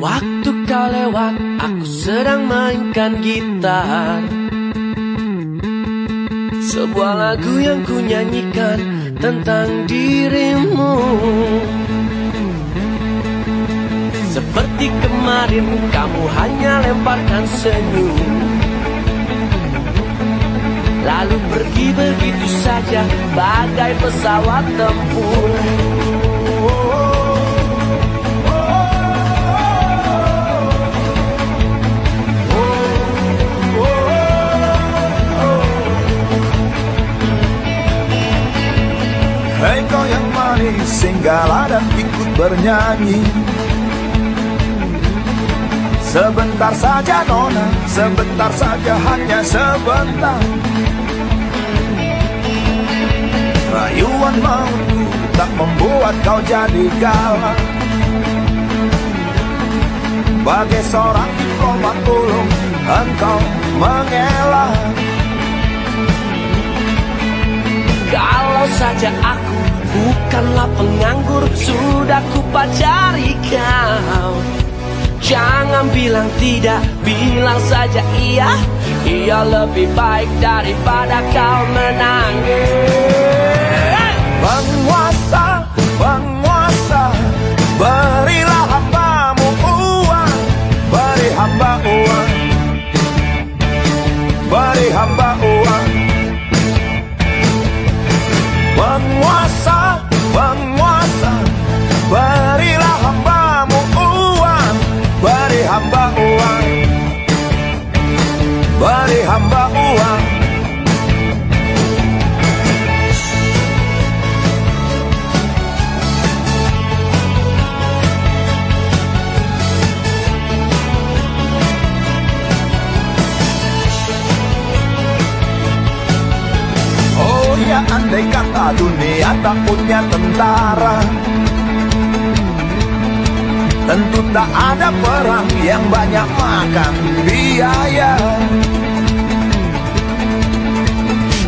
Waktu kau lewat, aku sedang mainkan gitar. Sebuah lagu yang ku nyanyikan tentang dirimu. Seperti kemarin kamu hanya lemparkan senyum. Lalu pergi begitu saja bagai pesawat tempur yang manis singgahlah dan ikut bernyanyi. Sebentar saja nona, sebentar saja hanya sebentar. Rayuan mautku tak membuat kau jadi galak. Bagai seorang diplomat ulung engkau mengelak. Kalau saja aku bukanlah penganggur Sudah ku pacari kau. Jangan bilang tidak, bilang saja iya. Iya lebih baik daripada kau menangis andai kata dunia tak punya tentara. Tentu tak ada perang yang banyak makan biaya.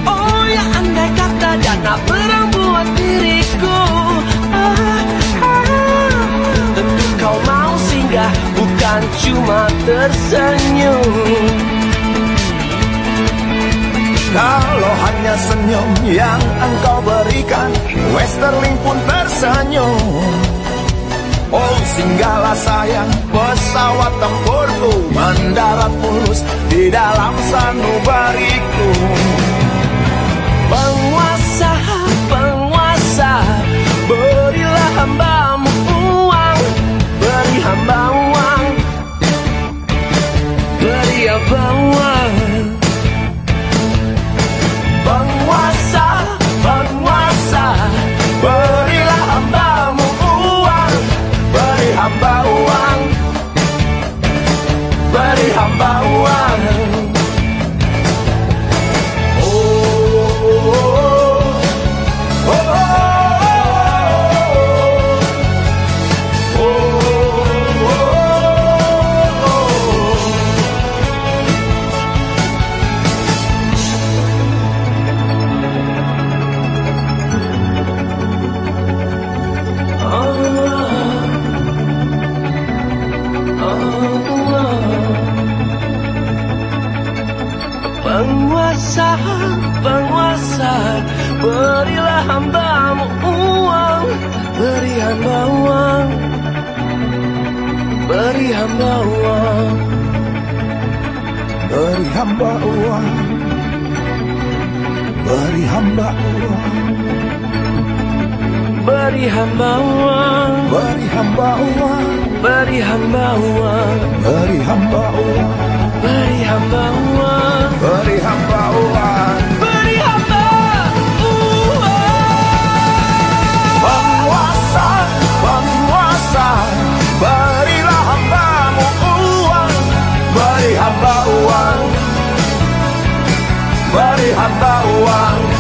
Oh ya andai kata dana perang buat diriku. Tentu kau mau singgah bukan cuma tersenyum Kalau hanya senyum yang engkau berikan Westerling pun tersenyum. Oh singgahlah sayang pesawat tempurku Mendarat mulus di dalam sanubariku bahwa Penguasa, penguasa Berilah hambamu uang Beri hamba uang Beri hamba uang Beri hamba uang Beri hamba uang Beri hamba uang Beri hamba uang Beri hamba uang. Beri hamba uang. Beri hamba uang. Beri hamba uang. Beri hamba uang. Penguasa, penguasa Berilah hambamu uang. Beri hamba uang. Beri hamba uang.